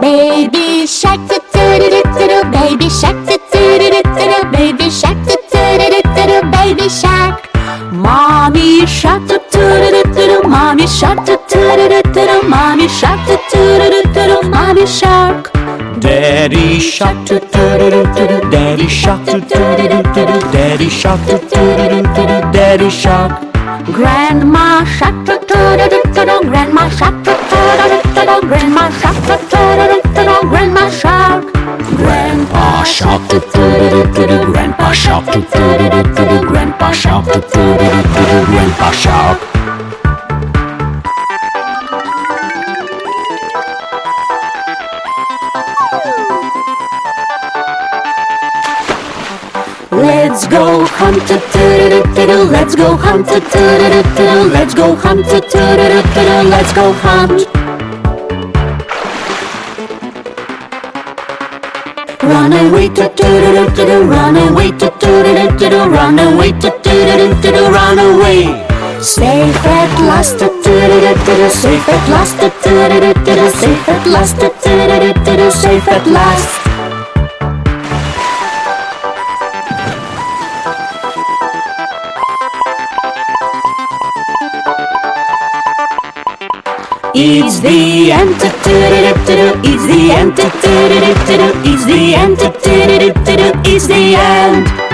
Baby shark do do do do do baby shark do do do do do baby shark do do do do do baby shark Mommy shark do do do do do mommy shark do do do do do mommy shark Daddy shark do do do do do do Daddy shark do do do do do do Daddy shark do do do do do do Daddy shark Grandma shark do do do do do do grandma shark do do do do do do grandma shark do do do do do do grandma shark Grandpa shark do do do do do do Grandpa shark do do do do do do Grandpa shark do do do do do do Grandpa shark Let's go hunt do do let's go hunt do do let's go hunt do do let's go hunt. Run away do do do do run away do do do do run away do do do do run away. Safe at last safe at last safe at last safe at last It's the end. It's the end. It's the end. It's the end.